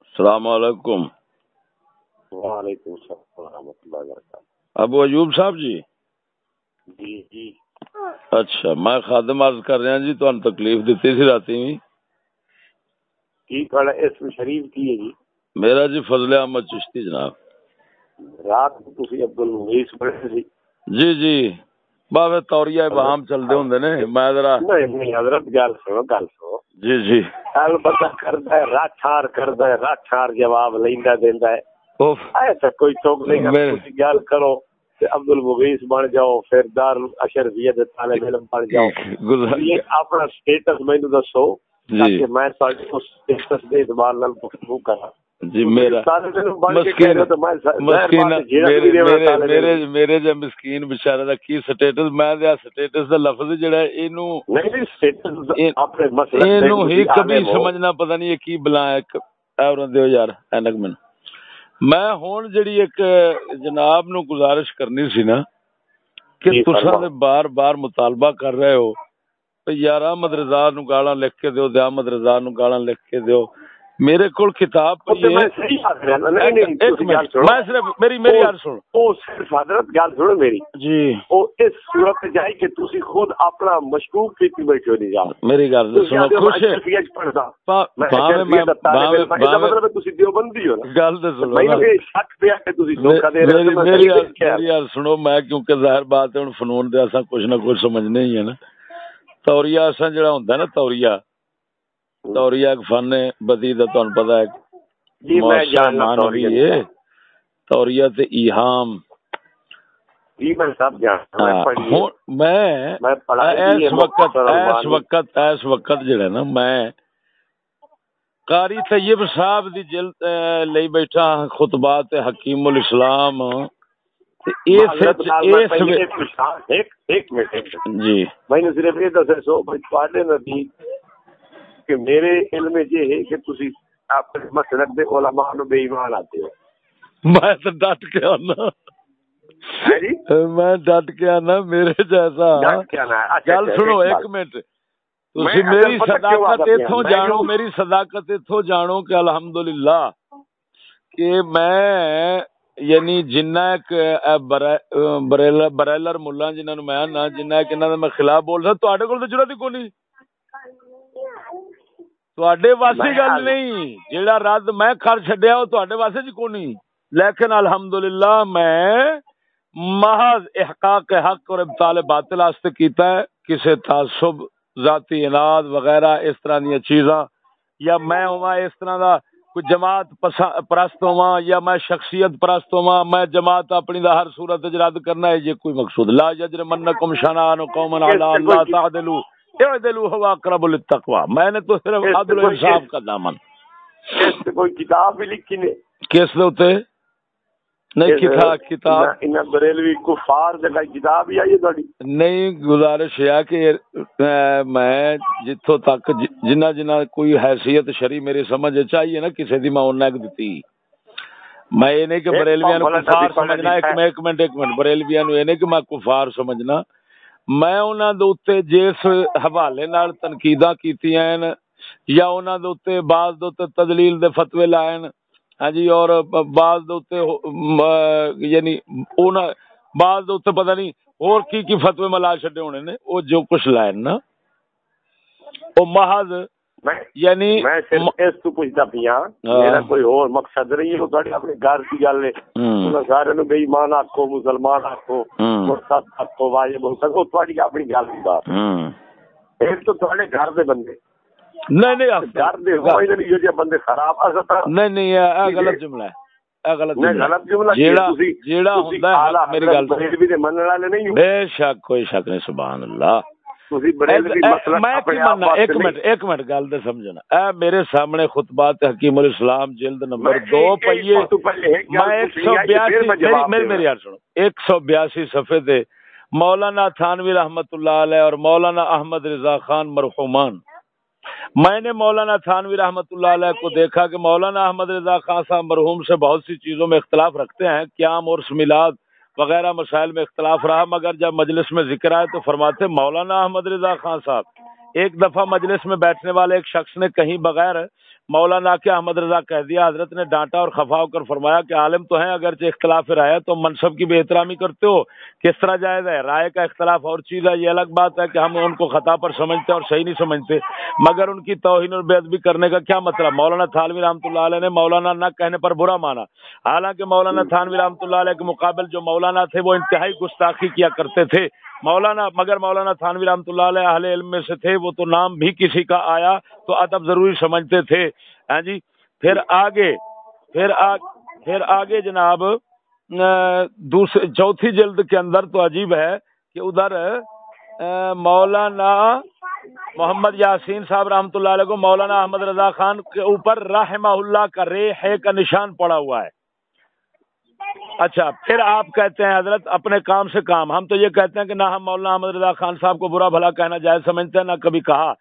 السلام علیکم۔ وعلیکم السلام ورحمۃ اللہ وبرکاتہ۔ ابو ایوب صاحب جی؟ جی جی۔ اچھا میں خادم عرض کر رہا جی تو تکلیف دیتی سی رات کی کھڑا اسم شریف کی ہے جی؟ میرا جی فضل احمد چشتی جناب۔ رات تسی عبد المغیث پڑھے سی۔ جی جی۔ باوے توریا بہام چلدے ہوندے نے۔ میں ذرا نہیں نہیں حضرت گل سنو گل سنو۔ جی جی۔ البتہ کردا ہے راٹھار کردا ہے راٹھار جواب لیندا دیندا ہے۔ اوف۔ ایسا کوئی ٹوک نہیں میں- تسی گل کرو تے عبد المغیث بن جاؤ پھر دار اشرفیہ دے طالب علم بن جاؤ۔ گزار یہ اپنا سٹیٹس مینوں دسو جی۔ تاکہ میں تہاڈے کو سٹیٹس دے اعتبار نال گفتگو کراں۔ جی میرا مسکین میرے میرے جے مسکین بیچارے دا کی سٹیٹس میں دے سٹیٹس دا لفظ جڑا ہے اینو نہیں سٹیٹس اپنے اینو ہی کبھی سمجھنا پتہ نہیں یہ کی بلا ہے اور دیو یار اینک من میں ہون جڑی ایک جناب نو گزارش کرنی سی نا کہ جی، تساں۔ دے بار بار مطالبہ کر رہے ہو کہ یار احمد رضا نو گالاں لکھ کے دیو احمد رضا نو گالاں لکھ کے دیو۔ میرے کول کتاب میں جی۔ اس صورت کہ تسی خود اپنا مشکوک بیٹھے ہو نہیں جا میری گل سنو خوش ہے باویں مطلب تسی دیوبندی ہو نا۔ گل تے سنو شک پیا کہ تسی دھوکا دے رہے ہو میری میری سنو کیونکہ ظاہر بات ہے ہن فنون دے اساں کچھ نہ کچھ سمجھنے ہی ہے نا۔ توریا اساں جڑا ہوندا ہے نا توریا توریا ایک فن ہے بدی دا تانوں پتہ ہے جی میں جاننا توریا تے ایہام۔ میں قاری طیب صاحب دی جلد لئی بیٹھا ہاں خطبات حکیم الاسلام۔ جی۔ میں نے صرف یہ دسے سو نبی کہ میرے علم یہ ہے کہ تسی اپنے مسلک دے علماء نو بے ایمان آتے ہو۔ میں تو ڈٹ کے آنا ہے جی؟ میں ڈٹ کے آنا میرے جیسا۔ ہے۔ اچھا، گل اچھا، سنو ایک۔ منٹ۔ تسی میری صداقت میں جانو میری صداقت اتوں جانو کہ الحمدللہ کہ میں یعنی جنہ ایک بریلر بریلر ملا جنہاں نو میں آنا جنہ ایک انہاں دا میں خلاف بول رہا تواڈے کول تے ضرورت ہی کوئی نہیں تواڈے میں گل نہیں جیڑا رد میں کر چھڈیا او تواڈے واسے جی کوئی نہیں لیکن الحمدللہ میں محض احقاق حق اور ابطال باطل واسطے کیتا ہے کسے تعصب ذاتی اناد وغیرہ اس طرح دی چیزاں یا میں ہوا اس طرح دا کوئی جماعت پرست ہوا یا میں شخصیت پرست ہوا میں جماعت اپنی دا ہر صورت رد کرنا ہے یہ کوئی مقصود لا یجرمنکم شنان قوم علی اللہ تعدلوا اقرب للتقوى. میں نے تو صرف عدل و کوئی- انصاف کا دامن. تے کوئی کتاب بھی لکھی نے کس دے اوتے؟ نہیں کتاب کتاب. انہاں بریلوی کفار جگہ کتاب ہی آئی تھوڑی نہیں گزارش ہے کہ میں جتوں تک ج- جنہ جنہ کوئی حیثیت شری میری سمجھ چاہیے نا کسی دی میں ایک دتی میں یہ نہیں کہ بریلویاں نو کفار سمجھنا ایک منٹ ایک منٹ۔ بریلویاں نو یہ نہیں کہ میں کفار سمجھنا۔ میں انہاں دے اوتے جس حوالے نال تنقیداں کیتیاں ہیں یا انہاں دے اوتے بعض دے اوتے تدلیل دے فتوی لائے ہاں جی اور بعض دے اوتے یعنی انہاں بعض دے اوتے پتہ نہیں اور کی کی فتوی ملا چھڈے ہونے نے او جو کچھ لائے نا۔ او محض یعنی میں صرف اس تو پوچھتا پیا ہاں۔ میرا کوئی اور مقصد نہیں ہے تھوڑے اپنے گھر کی گل ہے ہم، انہاں سارے نو بے ایمان آکھو مسلمان آکھو ہم، مرتد آکھو واجب حسن او تھوڑی اپنی گل دی بات۔ ہم۔ ایک تو تھوڑے گھر دے بندے۔ نہیں نہیں گھر دے ہو انہاں دی جو بندے خراب اصل نہیں نہیں یہ یہ غلط جملہ ہے۔ یہ غلط نہیں جملہ ہے۔ غلط جملہ کی ہے، جیڑا تسی جیڑا تسی ہوندا ہے اعلیٰ حق میری حضرت گل سن بریلوی دے منن والے نہیں ہو۔ بے شک کوئی شک نہیں سبحان اللہ۔ میرے سامنے خطبات حکیم الاسلام جلد نمبر دو گل میں ایک سو بیاسی ایک سو صفحے مولانا تھانوی رحمت اللہ علیہ اور مولانا احمد رضا خان مرحومان میں نے مولانا تھانوی رحمت اللہ علیہ کو دیکھا کہ مولانا احمد رضا خان صاحب مرحوم سے بہت سی چیزوں میں اختلاف رکھتے ہیں قیام اور میلاد وغیرہ مسائل میں اختلاف رہا، مگر جب مجلس میں ذکر آئے تو فرماتے مولانا احمد رضا خان صاحب ایک دفعہ مجلس میں بیٹھنے والے ایک شخص نے کہیں بغیر مولانا کے احمد رضا کہہ دیا، حضرت نے ڈانٹا اور خفا ہو کر فرمایا کہ عالم تو ہیں، اگرچہ اختلاف رائے تو منصب کی بے احترامی کرتے ہو۔ کس طرح جائز ہے؟ رائے کا اختلاف اور چیز ہے، یہ الگ بات ہے کہ ہم ان کو خطا پر سمجھتے اور صحیح نہیں سمجھتے، مگر ان کی توہین اور بے ادبی کرنے کا کیا مطلب؟ مولانا تھانوی رحمۃ اللہ علیہ نے مولانا نہ کہنے پر برا مانا۔ حالانکہ مولانا تھانوی رحمۃ اللہ علیہ کے مقابل جو مولانا تھے، وہ انتہائی گستاخی کیا کرتے تھے۔ مولانا مگر مولانا تھانوی رحمۃ اللہ علیہ اہل علم میں سے تھے، وہ تو نام بھی کسی کا آیا، تو ادب ضروری سمجھتے تھے۔ ہاں جی؟ پھر آگے، پھر پھر آگے جناب دوسرے چوتھی جلد کے اندر تو عجیب ہے کہ ادھر مولانا محمد یاسین صاحب رحمۃ اللہ علیہ کو مولانا احمد رضا خان کے اوپر رحمہ اللہ کا رے ہے کا نشان پڑا ہوا ہے۔ اچھا پھر آپ کہتے ہیں حضرت اپنے کام سے کام۔ ہم تو یہ کہتے ہیں کہ نہ ہم مولانا احمد رضا خان صاحب کو برا بھلا کہنا جائز سمجھتے ہیں نہ کبھی کہا۔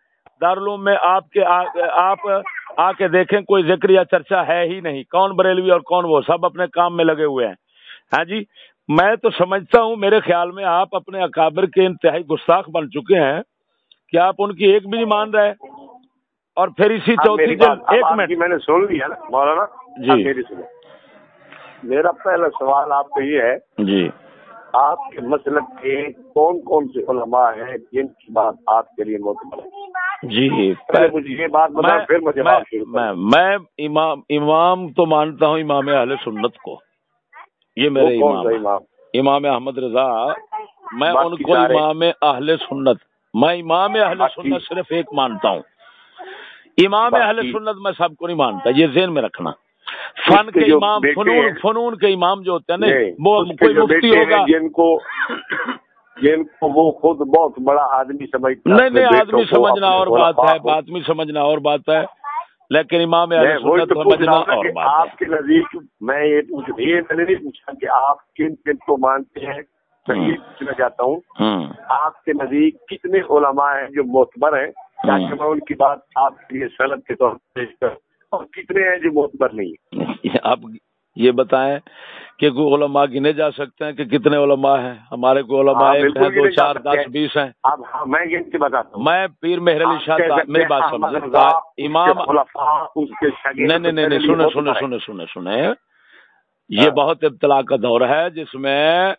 دارالعلوم میں آپ کے آپ آ کے دیکھیں کوئی ذکر یا چرچا ہے ہی نہیں۔ کون بریلوی اور کون وہ؟ سب اپنے کام میں لگے ہوئے ہیں۔ ہاں جی میں تو سمجھتا ہوں میرے خیال میں آپ اپنے اکابر کے انتہائی گستاخ بن چکے ہیں۔ کہ آپ ان کی ایک بھی نہیں مان رہے؟ اور پھر اسی چوتھی ایک منٹ۔ میں نے سن لیا نا مولانا جی۔ میرا پہلا سوال آپ کو یہ ہے جی۔ آپ کے مسلک کے کون کون سے علماء ہیں جن کی بات آپ کے لیے ہے؟ جی۔ مجھے یہ بات پھر مجھے میں امام امام تو مانتا ہوں امام اہل سنت کو۔ یہ میرے امام امام؟ احمد رضا۔ میں ان کو امام اہل سنت میں امام اہل سنت صرف ایک مانتا ہوں۔ امام اہل سنت میں سب کو نہیں مانتا یہ ذہن میں رکھنا۔ فن کے امام فنون فنون کے امام جو ہوتے ہیں نا کوئی مفتی ہوگا۔ جن کو جن کو وہ خود بہت بڑا آدمی سمجھتا نہیں نہیں آدمی سمجھنا اور بات ہے آدمی سمجھنا اور بات ہے۔ لیکن امام سمجھنا اور بات آپ کے نزدیک میں یہ پوچھ یہ میں نے نہیں پوچھا کہ آپ کن کن کو مانتے ہیں۔ پوچھنا چاہتا ہوں آپ کے نزدیک کتنے علماء ہیں جو معتبر ہیں؟ تاکہ میں ان کی بات آپ کے لیے سلط کے طور پر پیش اور کتنے ہیں جو معتبر نہیں آپ یہ بتائیں کہ کوئی علماء گنے جا سکتے ہیں کہ کتنے علماء ہیں؟ ہمارے کو علماء ہاں، ایک ہیں دو چار دس بیس ہیں۔ ہاں، میں بتاتا ہوں۔ میں پیر مہر علی شاہ میری بات سمجھ امام نہیں نہیں یہ ہاں۔ بہت ابتلا کا دور ہے جس میں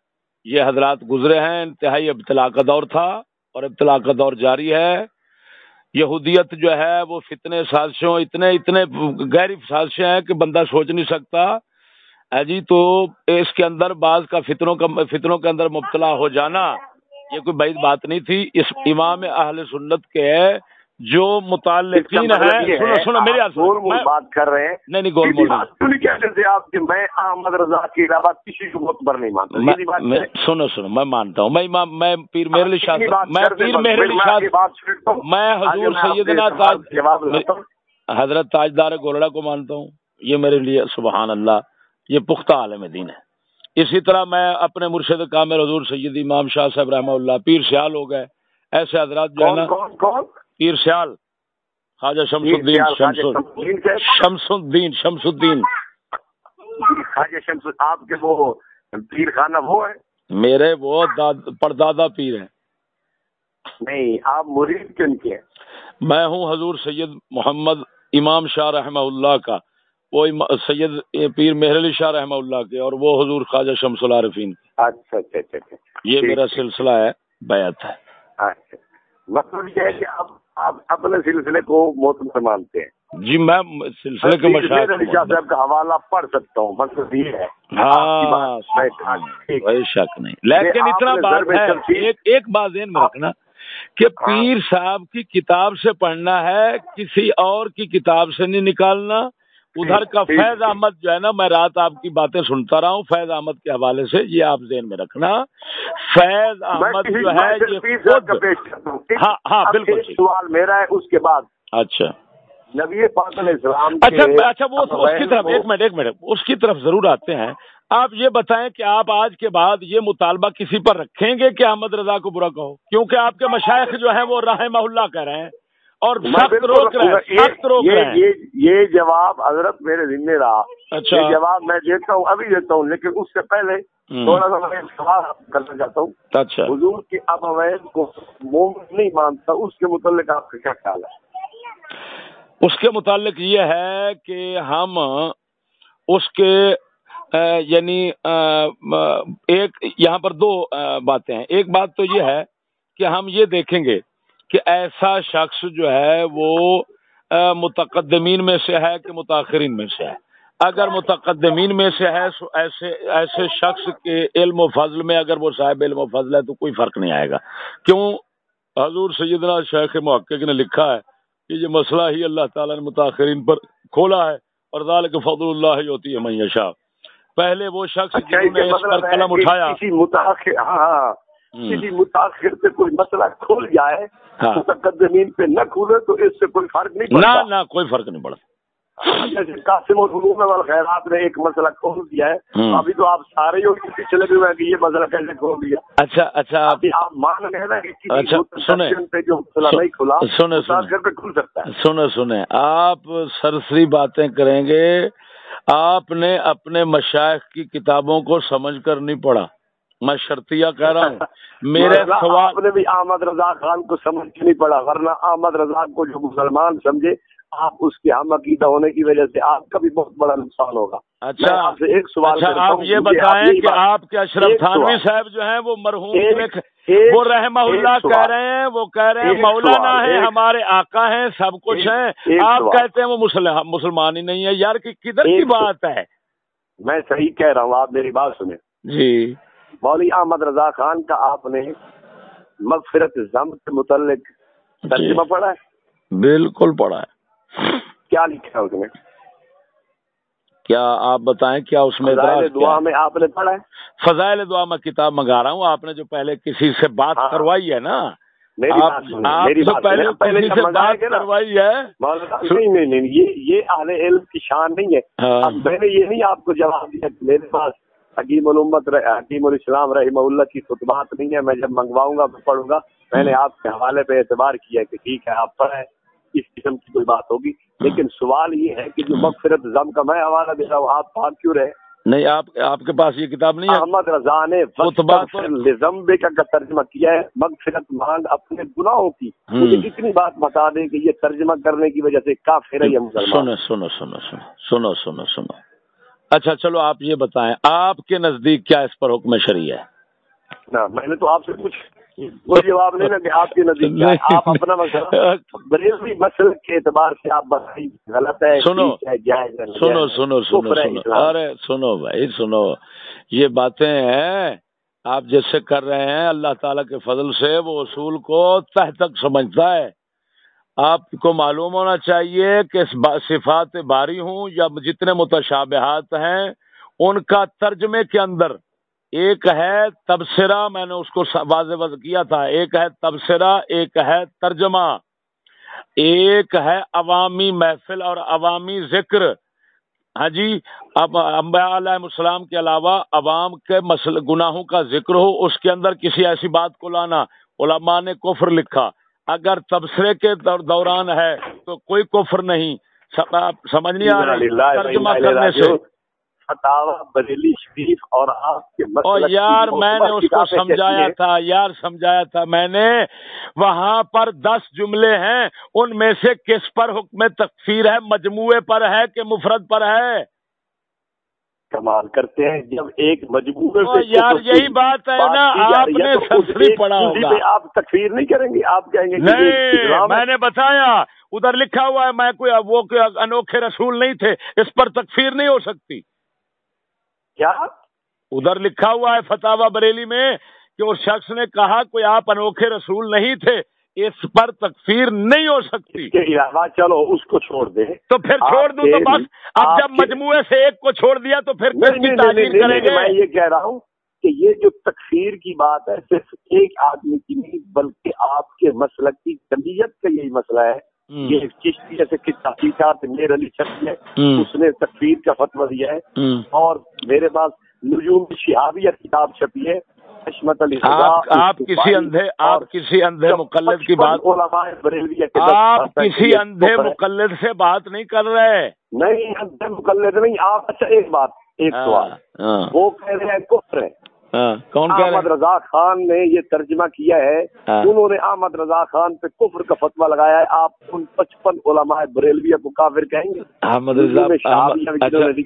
یہ حضرات گزرے ہیں انتہائی ابتلا کا دور تھا اور ابتلا کا دور جاری ہے۔ یہودیت جو ہے وہ فتنے سازشوں، اتنے اتنے گہری سازشیں ہیں کہ بندہ سوچ نہیں سکتا۔ جی تو اس کے اندر بعض کا فطروں کا فطروں کے اندر مبتلا ہو جانا، یہ کوئی بعید بات نہیں تھی۔ اس امام اہل سنت کے جو متعلقین ہیں سنو سنو میری بات کر رہے ہیں۔ نہیں نہیں گول مول آپ میں احمد رضا کے علاوہ کسی کو نہیں مانتا۔ سنو سنو میں مانتا ہوں۔ میں امام میں پیر مہر علی شاہ میں پیر مہر علی شاہ میں حضور سیدنا تاج حضرت تاجدار گولڑا کو مانتا ہوں۔ یہ میرے لیے سبحان اللہ یہ پختہ عالم دین ہے۔ اسی طرح میں اپنے مرشد کامر حضور سید امام شاہ صاحب رحمہ اللہ پیر سیال ہو گئے۔ ایسے حضرات جو ہے نا پیر سیال خواجہ شمس الدین شمس الدین شمس الدین خواجہ شمس آپ کے وہ پیر خانہ وہ ہے؟ میرے وہ پردادا پیر ہیں۔ نہیں آپ مرید کن کے میں ہوں حضور سید محمد امام شاہ رحمہ اللہ کا۔ وہ سید پیر مہر علی شاہ رحمہ اللہ کے اور وہ حضور خواجہ شمس العارفین اچھا اچھا اچھا۔ یہ میرا سلسلہ ہے بیعت ہے۔ مطلب یہ ہے کہ آپ آپ اپنے سلسلے کو موسم مانتے ہیں۔ جی میں سلسلے کے مشاہد صاحب کا حوالہ پڑھ سکتا ہوں مطلب یہ ہے۔ ہاں کوئی شک نہیں۔ لیکن اتنا بات ہے ایک بات ذہن میں رکھنا کہ ہاں۔ پیر صاحب کی کتاب سے پڑھنا ہے کسی اور کی کتاب سے نہیں نکالنا۔ ادھر کا فیض احمد جو ہے نا میں رات آپ کی باتیں سنتا رہا ہوں۔ فیض احمد کے حوالے سے یہ آپ ذہن میں رکھنا۔ فیض احمد جو ہے یہ ہاں ہاں بالکل سوال میرا ہے اس کے بعد۔ اچھا۔ نبی پاک علیہ السلام اچھا اچھا وہ اس کی طرف ایک منٹ ایک منٹ۔ اس کی طرف ضرور آتے ہیں۔ آپ یہ بتائیں کہ آپ آج کے بعد یہ مطالبہ کسی پر رکھیں گے کہ احمد رضا کو برا کہو؟ کیونکہ آپ کے مشائق جو ہیں وہ رحمہ اللہ کہہ رہے ہیں۔ اور روک رہے ہیں یہ جواب حضرت میرے ذمہ رہا۔ اچھا۔ جواب میں دیتا ہوں ابھی دیتا ہوں لیکن اس سے پہلے تھوڑا سا میں سوال کرنا چاہتا ہوں۔ اچھا۔ حضور کی اب اویز کو مومن نہیں مانتا اس کے متعلق آپ کا کیا خیال ہے؟ اس کے متعلق یہ ہے کہ ہم اس کے یعنی ایک یہاں پر دو باتیں ہیں۔ ایک بات تو یہ ہے کہ ہم یہ دیکھیں گے کہ ایسا شخص جو ہے وہ متقدمین میں سے ہے کہ متاثرین میں سے ہے۔ اگر متقدمین میں سے ہے ایسے ایسے شخص کے علم و فضل میں اگر وہ صاحب علم و فضل ہے تو کوئی فرق نہیں آئے گا۔ کیوں؟ حضور سیدنا شیخ محقق نے لکھا ہے کہ یہ مسئلہ ہی اللہ تعالیٰ نے متاثرین پر کھولا ہے اور ذالک کے فضل اللہ ہی ہوتی ہے میشا پہلے وہ شخص اچھا، جنہوں نے اس پر قلم اٹھایا۔ ہاں, ہاں۔ کسی متاثر سے کوئی مسئلہ کھول جائے ہاں۔ متقدمین پہ نہ کھولے تو اس سے کوئی فرق نہیں پڑتا۔ نہ کوئی فرق نہیں پڑتا۔ جیسے قاسم اور خیرات نے ایک مسئلہ کھول دیا ہے۔ ابھی تو آپ سارے لگے ہوئے کہ یہ مسئلہ کیسے کھول دیا۔ اچھا اچھا آپ۔ مان رہے نا کہ اچھا سنیں۔ جو مسئلہ نہیں کھلا پہ کھل سکتا ہے۔ سنیں سنیں۔ آپ سرسری باتیں کریں گے۔ آپ نے اپنے مشائق کی کتابوں کو سمجھ کر نہیں پڑھا۔ میں شرطیہ کہہ رہا ہوں۔ میرے سوال نے بھی احمد رضا خان کو سمجھ کے نہیں پڑا ورنہ احمد رضا کو جو مسلمان سمجھے آپ اس کے ہم عقیدہ ہونے کی وجہ سے آپ کا بھی بہت بڑا نقصان ہوگا۔ اچھا آپ سے ایک سوال اچھا آپ یہ بتائیں کہ آپ کے اشرف تھانوی صاحب جو ہیں وہ مرحوم وہ رحمہ اللہ کہہ رہے ہیں وہ کہہ رہے ہیں مولانا ہے ہمارے آقا ہیں سب کچھ ہیں۔ آپ کہتے ہیں وہ مسلمان ہی نہیں ہے۔ یار کدھر کی بات ہے؟ میں صحیح کہہ رہا ہوں آپ میری بات سنیں۔ جی۔ مولوی احمد رضا خان کا آپ نے مغفرت ضم کے متعلق ترجمہ جی۔ پڑھا ہے؟ بالکل پڑھا ہے۔ کیا لکھا ہے اس میں؟ کیا آپ بتائیں کیا اس میں دعا میں آپ نے پڑھا ہے؟ فضائل دعا میں کتاب منگا رہا ہوں آپ نے جو پہلے کسی سے بات ہاں۔ کروائی ہے نا۔ پہلے کروائی ہے۔ نہیں نہیں یہ اہل علم کی شان نہیں ہے۔ ہاں۔ میں نے یہ نہیں آپ کو جواب دیا میرے پاس حکیم الامت حکیم الاسلام رحمہ اللہ کی خطبات نہیں ہے میں جب منگواؤں گا میں پڑھوں گا۔ میں نے آپ کے حوالے پہ اعتبار کیا کہ ٹھیک ہے آپ پڑھیں اس قسم کی کوئی بات ہوگی۔ لیکن سوال یہ ہے کہ جو مغفرت زم کا میں حوالہ دے رہا ہوں آپ پاک کیوں رہے؟ نہیں آپ آپ کے پاس یہ کتاب نہیں احمد رضا نے زمبے کا ترجمہ کیا ہے۔ مغفرت مانگ اپنے گناہوں کی۔ مجھے اتنی بات بتا دیں کہ یہ ترجمہ کرنے کی وجہ سے کافر ہے یہ سنو سنو سنو سنو سنو سنو سنو۔ اچھا چلو آپ یہ بتائیں آپ کے نزدیک کیا اس پر حکم شریع ہے؟ میں نے تو آپ سے کچھ وہ جواب نہیں نا کہ آپ کے نزدیک آپ اپنا مسئلہ مسئلہ کے اعتبار سے آپ غلط ہے سنو سنو سنو سنو سنو۔ ارے سنو بھائی سنو۔ یہ باتیں ہیں آپ جیسے کر رہے ہیں اللہ تعالیٰ کے فضل سے وہ اصول کو تہ تک سمجھتا ہے۔ آپ کو معلوم ہونا چاہیے کہ صفات باری ہوں یا جتنے متشابہات ہیں، ان کا ترجمے کے اندر ایک ہے تبصرہ، میں نے اس کو واضح وضع کیا تھا۔ ایک ہے تبصرہ، ایک ہے ترجمہ۔ ایک ہے عوامی محفل اور عوامی ذکر۔ ہاں جی اب امبیا علیہ السلام کے علاوہ عوام کے مسل گناہوں کا ذکر ہو، اس کے اندر کسی ایسی بات کو لانا۔ علماء نے کفر لکھا۔ اگر تبصرے کے دوران ہے تو کوئی کفر نہیں۔ سمجھ نہیں آ رہا ترجمہ کرنے سے۔ بریلی شریف اور آپ کے یار میں نے اس کو سمجھایا تھا یار سمجھایا تھا میں نے۔ وہاں پر دس جملے ہیں ان میں سے کس پر حکم تکفیر ہے؟ مجموعے پر ہے کہ مفرد پر ہے؟ کمال کرتے ہیں۔ جب ایک مجموعے سے یار یہی بات ہے نا آپ نے سنسری پڑھا ہوگا۔ آپ تکفیر نہیں کریں گے آپ کہیں گے نہیں میں نے بتایا ادھر لکھا ہوا ہے میں کوئی وہ انوکھے رسول نہیں تھے اس پر تکفیر نہیں ہو سکتی۔ کیا؟ ادھر لکھا ہوا ہے فتح بریلی میں کہ اس شخص نے کہا کوئی آپ انوکھے رسول نہیں تھے اس پر تکفیر نہیں ہو سکتی۔ چلو اس کو چھوڑ دیں۔ تو پھر چھوڑ دوں تو بس۔ اب جب مجموعے سے ایک کو چھوڑ دیا تو پھر کریں گے میں یہ کہہ رہا ہوں کہ یہ جو تکفیر کی بات ہے صرف ایک آدمی کی نہیں بلکہ آپ کے مسلک کی طبیعت کا یہی مسئلہ ہے۔ یہ چشتی جیسے کہ تحقیقات میر علی چھپی ہے اس نے تقریر کا فتو دیا ہے۔ اور میرے پاس نجوم شہابیت کتاب چھپی ہے۔ عشمت علی آپ کسی اندھے آپ کسی اندھے مقلد کی بات آپ کسی اندھے مقلد سے بات نہیں کر رہے۔ نہیں اندھے مقلد نہیں آپ اچھا ایک بات ایک ہاں، سوال۔ ہاں۔ وہ کہہ رہے ہیں کفر ہے۔ کون احمد رضا خان نے یہ ترجمہ کیا ہے۔ ہاں۔ انہوں نے احمد رضا خان پہ کفر کا فتوا لگایا ہے۔ آپ ان پچپن علماء بریلویہ کو کافر کہیں گے؟ احمد رضا اچھا،,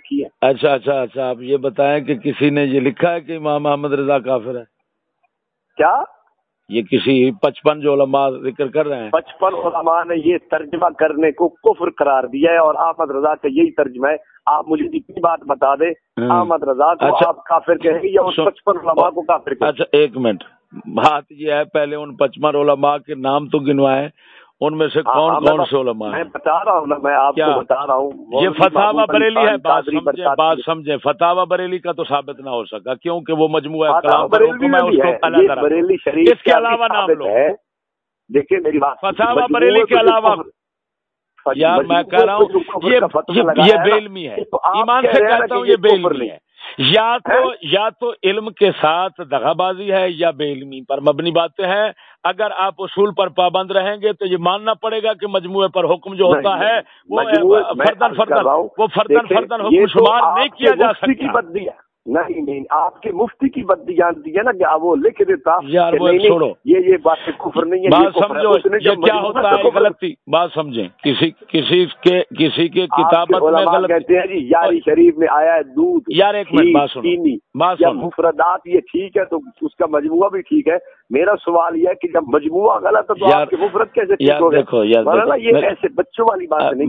اچھا اچھا اچھا آپ یہ بتائیں کہ کسی نے یہ لکھا ہے کہ امام احمد رضا کافر ہے؟ کیا؟ یہ کسی پچپن جو علماء ذکر کر رہے ہیں۔ پچپن علماء نے یہ ترجمہ کرنے کو کفر قرار دیا ہے اور احمد رضا کا یہی ترجمہ ہے۔ آپ مجھے اتنی بات بتا دیں ہاں۔ احمد رضا کو اچھا۔ آپ کافر کہیں گے یا اس پچپن علماء کو کافر کہیں اچھا ایک منٹ۔ بات یہ ہے پہلے ان پچپن علماء کے نام تو گنوائے۔ ان میں سے ہاں، کون ہاں، کون سے علماء میں بتا رہا ہوں نا میں آپ کو بتا رہا ہوں یہ فتح بریلی ہے بات سمجھے فتح بریلی کا تو ثابت نہ ہو سکا کیونکہ وہ مجموعہ اس کے علاوہ نام لو دیکھیے میری بات فتح بریلی کے علاوہ یار میں کہہ رہا ہوں یہ بے علمی ہے ایمان سے کہتا ہوں یہ بے علمی ہے۔ یا تو یا تو علم کے ساتھ دغا بازی ہے یا بے علمی پر مبنی باتیں ہیں۔ اگر آپ اصول پر پابند رہیں گے تو یہ ماننا پڑے گا کہ مجموعے پر حکم جو ہوتا ہے وہ فردن فردن وہ فردن فردن حکم شمار نہیں کیا جا سکتا۔ نہیں نہیں آپ کے مفتی کی بدی جانتی ہے نا کہ وہ لکھ دیتا یار وہ چھوڑو۔ یہ یہ بات کفر نہیں ہے بات سمجھو یہ کیا ہوتا ہے غلطی۔ بات سمجھیں کسی کسی کے کسی کے کتابت میں غلط کہتے ہیں جی یاری شریف میں آیا ہے دودھ یار ایک منٹ بات سنو بات سنو۔ مفردات یہ ٹھیک ہے تو اس کا مجموعہ بھی ٹھیک ہے۔ میرا سوال یہ ہے کہ جب مجموعہ غلط ہے تو آپ کے مفرد کیسے ٹھیک ہو دیکھو یار یہ ایسے بچوں والی بات نہیں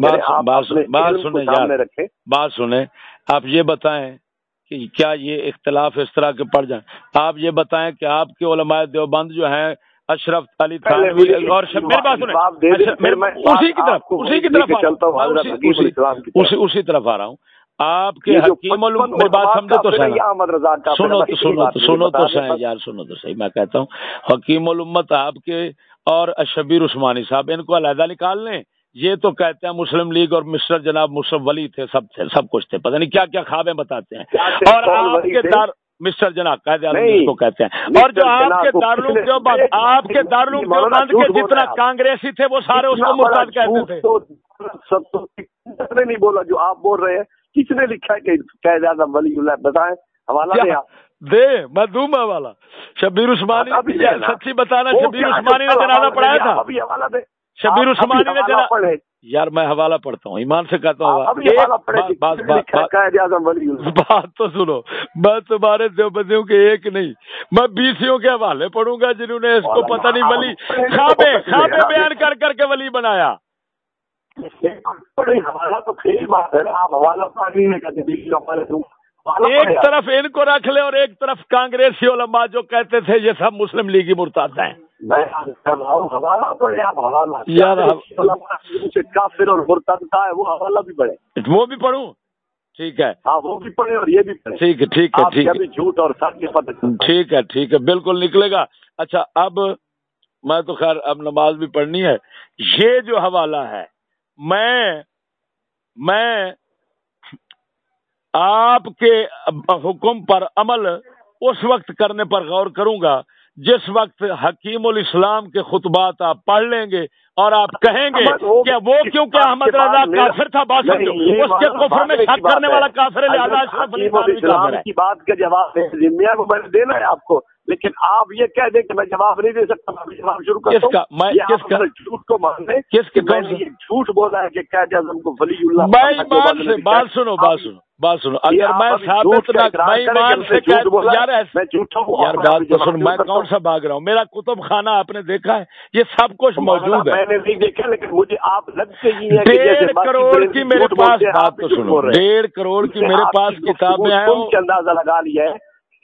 بات سنیں رکھیں۔ بات سنیں آپ یہ بتائیں کہ کیا یہ اختلاف اس طرح کے پڑ جائیں؟ آپ یہ بتائیں کہ آپ کے علماء دیوبند جو ہیں اشرف علی اور اسی کی طرف اسی کی طرف اسی طرف۔ آ رہا ہوں۔ آپ کے حکیم بات سمجھے تو سنو تو سنو تو سنو تو صحیح یار سنو تو صحیح میں کہتا ہوں۔ حکیم الامت آپ کے اور شبیر عثمانی صاحب ان کو علیحدہ نکال لیں۔ یہ تو کہتے ہیں مسلم لیگ اور مسٹر جناب مصرف ولی تھے سب تھے سب کچھ تھے پتہ نہیں کیا کیا خوابیں بتاتے ہیں۔ اور آپ کے دار مسٹر جناب قید کو کہتے ہیں۔ اور جو آپ کے دارالعلوم جو آپ کے دارالعلوم دیوبند کے جتنا کانگریسی تھے وہ سارے اس کو مرتاد کہتے تھے۔ سب تو نہیں بولا جو آپ بول رہے ہیں؟ کس نے لکھا ہے کہ قید اعظم ولی اللہ بتائیں؟ حوالہ دیں دے میں دوں میں والا۔ شبیر عثمانی سچی بتانا شبیر عثمانی نے جنازہ پڑھایا تھا۔ ابھی حوالہ دے۔ شبیر عثمانی نے جنازہ یار میں حوالہ پڑھتا ہوں ایمان سے کہتا ہوں بات تو سنو میں تمہارے دیوبندیوں کے ایک نہیں میں بیسوں کے حوالے پڑھوں گا جنہوں نے اس کو پتہ نہیں ولی خوابے خوابے بیان کر کر کے ولی بنایا۔ ایک طرف ان کو رکھ لے اور ایک طرف کانگریسی علماء جو کہتے تھے یہ سب مسلم لیگی مرتاد ہیں۔ کافر اور مرتاد کا ہے وہ حوالہ بھی پڑھے وہ بھی پڑھوں؟ ٹھیک ہے۔ ہاں وہ بھی پڑھے اور یہ بھی پڑھے ٹھیک ہے ٹھیک ہے ٹھیک ہے۔ جھوٹ اور ٹھیک ہے ٹھیک ہے بالکل نکلے گا۔ اچھا اب میں تو خیر اب نماز بھی پڑھنی ہے۔ یہ جو حوالہ ہے میں میں آپ کے حکم پر عمل اس وقت کرنے پر غور کروں گا جس وقت حکیم الاسلام کے خطبات آپ پڑھ لیں گے اور آپ کہیں گے کہ وہ کیونکہ احمد رضا کافر تھا بات اس کے کفر میں شک کرنے والا کافر ہے کی بات کا جواب ذمہ کو میں دینا ہے آپ کو لیکن آپ یہ کہہ دیں کہ میں جواب نہیں دے سکتا میں جواب شروع کرتا ہوں۔ جھوٹ کو مان لیں کس کے جھوٹ بولا ہے کہ کیا جزم کو ولی اللہ بات سنو بات سنو۔ بات سنو اگر میں ثابت میں ایمان سے یار یار بات تو سن میں کون سا بھاگ رہا ہوں؟ میرا کتب خانہ آپ نے دیکھا ہے؟ یہ سب کچھ موجود ہے۔ میں نے نہیں دیکھا لیکن مجھے آپ لگتے ہی ہیں ڈیڑھ کروڑ کی میرے پاس بات تو سنو۔ ڈیڑھ کروڑ کی میرے پاس کتابیں ہیں اندازہ لگا لیا ہے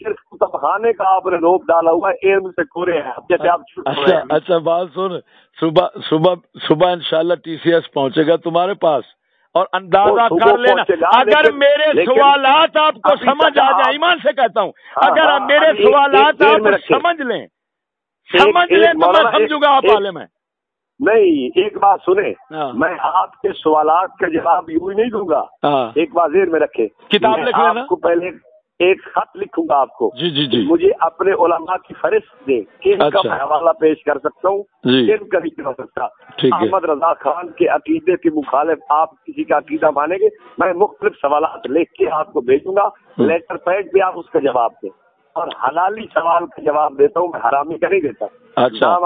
صرف کتب خانے کا آپ نے روپ ڈالا ہوا ہے علم سے کورے ہیں۔ جیسے آپ اچھا اچھا بات سن۔ صبح صبح صبح انشاءاللہ ٹی سی ایس پہنچے گا تمہارے پاس۔ اور اندازہ کر لینا۔ اگر میرے سوالات آپ کو سمجھ آ جائیں ایمان سے کہتا ہوں۔ ہاں، اگر ہاں، میرے سوالات آپ سمجھ لیں سمجھ لیں تو میں سمجھوں گا آپ والے میں نہیں ایک بات سنیں۔ ہاں۔ میں آپ کے سوالات کا جواب یوں ہی نہیں دوں گا۔ ایک بات زیر میں رکھے کتاب لکھ لینا۔ کو پہلے ایک خط لکھوں گا آپ کو. جی جی جی۔ مجھے اپنے علماء کی فہرست دیں کن کا اچھا۔ میں حوالہ پیش کر سکتا ہوں جی۔ کن کا نہیں کر سکتا۔ احمد رضا خان کے عقیدے کے مخالف آپ کسی کا عقیدہ مانیں گے میں مختلف سوالات لکھ کے آپ کو بھیجوں گا۔ لیٹر پیڈ پہ آپ اس کا جواب دیں۔ اور حلالی سوال کا جواب دیتا ہوں میں حرامی کا نہیں دیتا۔ اچھا۔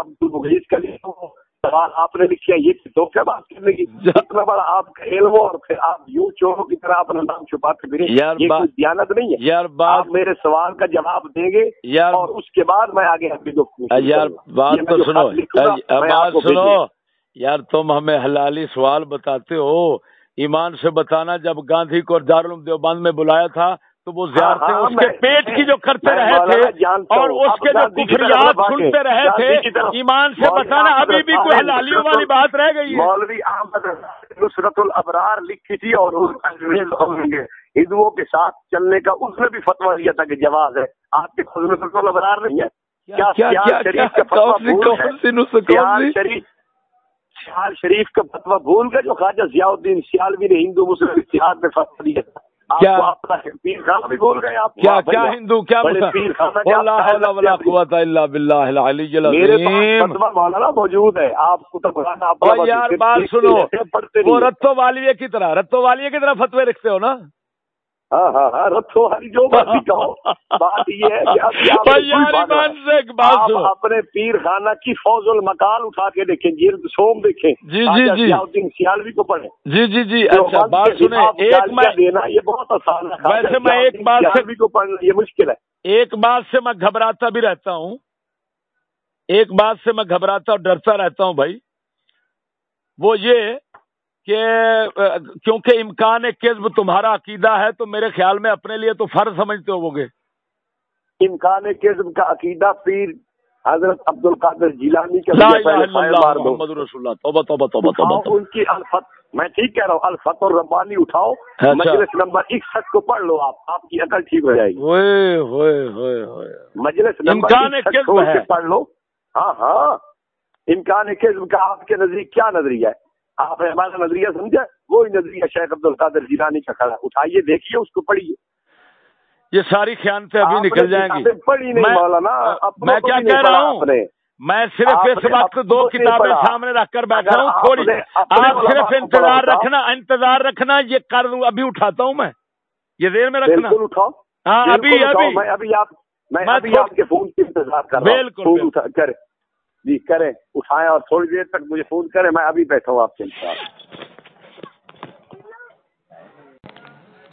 کا لکھتا ہوں۔ سوال آپ نے لکھا یہ تو کیا بات کرنے کی؟ اتنا بڑا آپ کا علم ہو اور پھر آپ یوں چوروں کی طرح اپنا نام چھپاتے یار یہ کوئی دیانت نہیں ہے۔ یار آپ میرے سوال کا جواب دیں گے یار اور اس کے بعد میں آگے گفتگو شروع یار۔ بات تو سنو بات۔ یار تم ہمیں حلالی سوال بتاتے ہو۔ ایمان سے بتانا جب گاندھی کو دارالعلوم دیوبند میں بلایا تھا تو وہ زیارتیں ہاں، اس کے پیٹ کی جو کرتے رہے تھے اور اس کے جو کفریات سنتے رہے تھے ایمان سے بتانا ابھی بھی کوئی حلالیوں والی بات رہ گئی ہے؟ مولوی احمد نصرت الابرار لکھی تھی اور ہندوؤں کے ساتھ چلنے کا اس نے بھی فتویٰ دیا تھا کہ جواز ہے۔ آپ کے خود نصرت الابرار نہیں ہے؟ شریف کا فتویٰ سی؟ بھول گئے؟ جو خواجہ ضیاء الدین سیالوی نے ہندو مسلم اتحاد میں فتویٰ دیا تھا۔ کیا؟ کیا۔ ہندو کیا موجود ہے آپ کو تو یار بات سنو وہ رتو والیے کی طرح رتو والیے کی طرح فتوے رکھتے ہو نا ہاں ہاں ہاں ہری جو مرضی کہو۔ بات یہ ہے کہ آپ اپنے پیر خانہ کی فوز المکال اٹھا کے دیکھیں جیرد سوم دیکھیں۔ جی، جی۔ الدین سیالوی کو پڑھیں۔ جی جی جی اچھا بات سنیں۔ ایک میں دینا یہ بہت آسان ہے۔ ویسے میں ایک بات سے- سیالوی کو پڑھنا یہ مشکل ہے۔ ایک بات سے میں گھبراتا بھی رہتا ہوں۔ ایک بات سے میں گھبراتا اور ڈرتا رہتا ہوں بھائی۔ وہ یہ کہ کیونکہ امکان کذب تمہارا عقیدہ ہے تو میرے خیال میں اپنے لیے تو فرض سمجھتے ہو گے۔ امکان کذب کا عقیدہ پیر حضرت عبد القادر جیلانی دو۔ محمد رسول اللہ توبہ توبہ توبہ توبہ ان کی الفت میں ٹھیک کہہ رہا ہوں الفت اور ربانی اٹھاؤ۔ اچھا۔ مجلس نمبر اکسٹھ کو پڑھ لو آپ آپ کی عقل ٹھیک ہو جائے گی۔ ہوئے ہوئے ہوئے ہوئے۔ مجلس نمبر امکان 61 کذب کھول ہے۔ کے پڑھ لو۔ ہاں ہاں۔ امکان کذب کا آپ کے نزدیک کیا نظریہ ہے؟ آپ نے ہمارا نظریہ سمجھا؟ وہی نظریہ شیخ عبد القادر جیلانی کا کھڑا اٹھائیے دیکھیے اس کو پڑھیے۔ یہ ساری خیانتیں ابھی نکل جائیں گی۔ پڑھی نہیں میں- مولانا میں کیا کہہ رہا ہوں۔ میں صرف اس وقت دو کتابیں۔ سامنے رکھ کر بیٹھا ہوں تھوڑی آپ صرف انتظار رکھنا انتظار رکھنا یہ کر دوں ابھی اٹھاتا ہوں میں۔ یہ دیر میں رکھنا۔ اٹھاؤ۔ ہاں ابھی ابھی۔ میں ابھی آپ کے فون کی انتظار کر رہا ہوں۔ بالکل، جی کریں، اٹھائیں اور تھوڑی دیر تک مجھے فون کریں، میں ابھی بیٹھا ہوں آپ کے انتظار